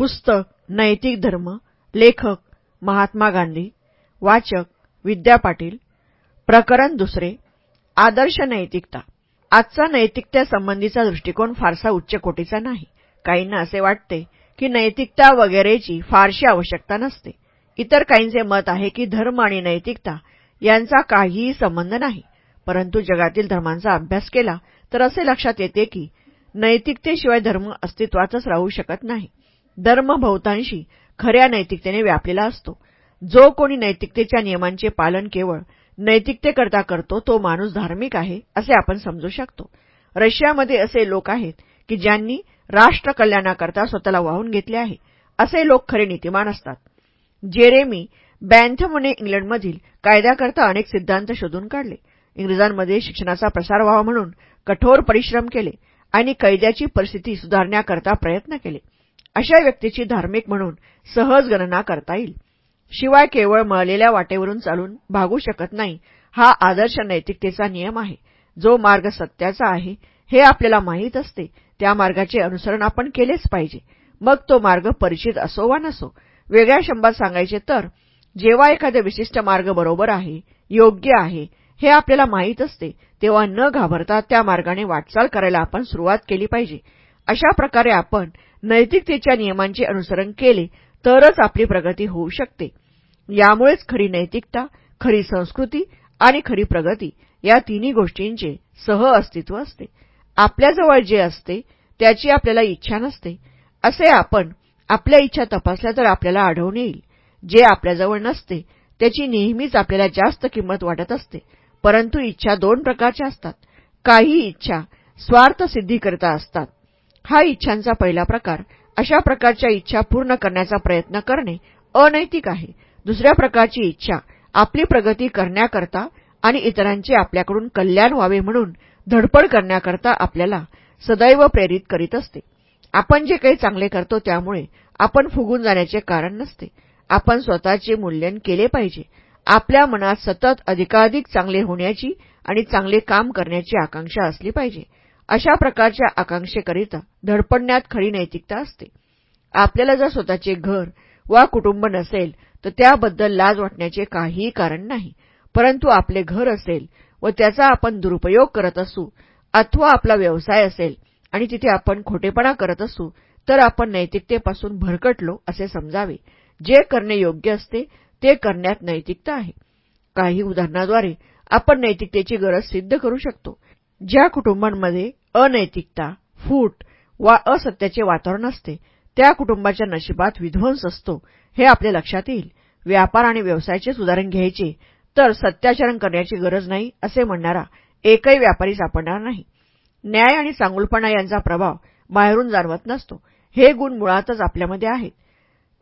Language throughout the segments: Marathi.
पुस्तक नैतिक धर्म लेखक महात्मा गांधी वाचक विद्या पाटील प्रकरण दुसरे आदर्श नैतिकता. आजचा नैतिकतेसंबंधीचा दृष्टिकोन फारसा उच्च कोटीचा नाही. काहींना असे वाटते की नैतिकता वगैरेची फारशी आवश्यकता नसते. इतर काहींचे मत आहे की धर्म आणि नैतिकता यांचा काहीही संबंध नाही. परंतु जगातील धर्मांचा अभ्यास केला तर असे लक्षात येते की नैतिकतेशिवाय धर्म अस्तित्वातच राहू शकत नाही. धर्म बहुतांशी खऱ्या नैतिकतेने व्यापलेला असतो. जो कोणी नैतिकतेच्या नियमांचे पालन केवळ नैतिकतेकरता करतो तो माणूस धार्मिक आहे असे आपण समजू शकतो. रशियामध्ये असे लोक आहेत की ज्यांनी राष्ट्र कल्याणाकरता स्वतःला वाहून घेतले आहे. असे लोक खरे नीतिमान असतात. जेरेमी बँथमने इंग्लंडमधील कायद्याकरता अनेक सिद्धांत शोधून काढले. इंग्रजांमध्ये शिक्षणाचा प्रसार व्हावा म्हणून कठोर परिश्रम केले आणि कैद्याची परिस्थिती सुधारण्याकरता प्रयत्न केले. अशा व्यक्तीची धार्मिक म्हणून सहज गणना करता येईल. शिवाय केवळ मळलेल्या वाटेवरून चालून भागू शकत नाही हा आदर्श नैतिकतेचा नियम आहे. जो मार्ग सत्याचा आहे हे आपल्याला माहीत असते. त्या मार्गाचे अनुसरण आपण केलेच पाहिजे. मग तो मार्ग परिचित असो वा नसो. वेगळ्या शंभात सांगायचे तर जेव्हा एखादा विशिष्ट मार्ग बरोबर आहे योग्य आहे हे आपल्याला माहीत असते तेव्हा न घाबरता त्या मार्गाने वाटचाल करायला आपण सुरुवात केली पाहिजे. अशा प्रकारे आपण नैतिकतेच्या नियमांचे अनुसरण केले तरच आपली प्रगती होऊ शकते. यामुळेच खरी नैतिकता खरी संस्कृती आणि खरी प्रगती या तिन्ही गोष्टींचे सह अस्तित्व असते. आपल्याजवळ जे असते त्याची आपल्याला इच्छा नसते. असे आपण आपल्या इच्छा तपासल्या तर आपल्याला आढळून येईल. जे आपल्याजवळ नसते त्याची नेहमीच आपल्याला जास्त किंमत वाटत असते. परंतु इच्छा दोन प्रकारच्या असतात. काही इच्छा स्वार्थसिद्धीकरिता असतात. हा इच्छांचा पहिला प्रकार. अशा प्रकारच्या इच्छा पूर्ण करण्याचा प्रयत्न करणे अनैतिक आहे. दुसऱ्या प्रकारची इच्छा आपली प्रगती करण्याकरता आणि इतरांचे आपल्याकडून कल्याण व्हावे म्हणून धडपड करण्याकरता आपल्याला सदैव प्रेरित करीत असते. आपण जे काही चांगले करतो त्यामुळे आपण फुगून जाण्याचे कारण नसते. आपण स्वतःचे मूल्यन केले पाहिजे. आपल्या मनात सतत अधिकाधिक चांगले होण्याची आणि चांगले काम करण्याची आकांक्षा असली पाहिजे. अशा प्रकारच्या आकांक्षेकरिता धडपडण्यात खरी नैतिकता असते. आपल्याला जर स्वतःचे घर वा कुटुंब नसेल तर त्याबद्दल लाज वाटण्याचे काहीही कारण नाही. परंतु आपले घर असेल व त्याचा आपण दुरुपयोग करत असू अथवा आपला व्यवसाय असेल आणि तिथे आपण खोटेपणा करत असू तर आपण नैतिकतेपासून भरकटलो असे समजावे. जे करणे योग्य असते ते करण्यात नैतिकता आहे. काही उदाहरणाद्वारे आपण नैतिकतेची गरज सिद्ध करू शकतो. ज्या कुटुंबांमध्ये अनैतिकता फूट वा असत्याचे वातावरण असते. त्या कुटुंबाच्या नशिबात विध्वंस असतो. हे आपल्या लक्षात येईल. व्यापार आणि व्यवसायाचेच उदाहरण घ्यायचे तर सत्याचरण करण्याची गरज नाही असे म्हणणारा एकही व्यापारी सापडणार नाही. न्याय आणि चांगुलपणा यांचा प्रभाव बाहेरून जाणवत नसतो. हे गुण मुळातच आपल्यामध्ये आहेत.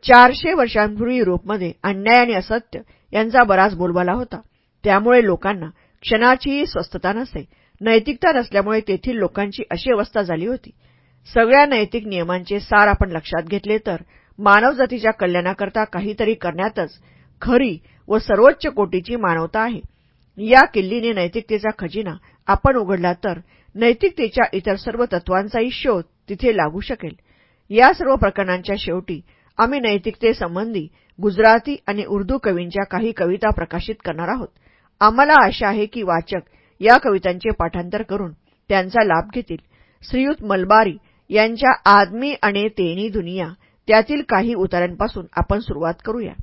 चारशे वर्षांपूर्वी युरोपमध्ये अन्याय आणि असत्य यांचा बराच बोलबाला होता. त्यामुळे लोकांना क्षणाचीही स्वस्थता नसे. नैतिकता नसल्यामुळे तेथील लोकांची अशी अवस्था झाली होती. सगळ्या नैतिक नियमांचे सार आपण लक्षात घेतले तर मानवजातीच्या कल्याणाकरता काहीतरी करण्यातच खरी व सर्वोच्च कोटीची मानवता आहे. या किल्लीने नैतिकतेचा खजिना आपण उघडला तर नैतिकतेच्या इतर सर्व तत्वांचाही शोध तिथे लागू शकेल. या सर्व प्रकरणांच्या शेवटी आम्ही नैतिकतेसंबंधी गुजराती आणि उर्दू कवींच्या काही कविता प्रकाशित करणार आहोत. आम्हाला आशा आहे की वाचक या कवितांचे पाठांतर करून त्यांचा लाभ घेतील. श्रीयुत मलबारी यांच्या आदमी आणि तेनी दुनिया त्यातील काही उतारांपासून आपण सुरुवात करूया.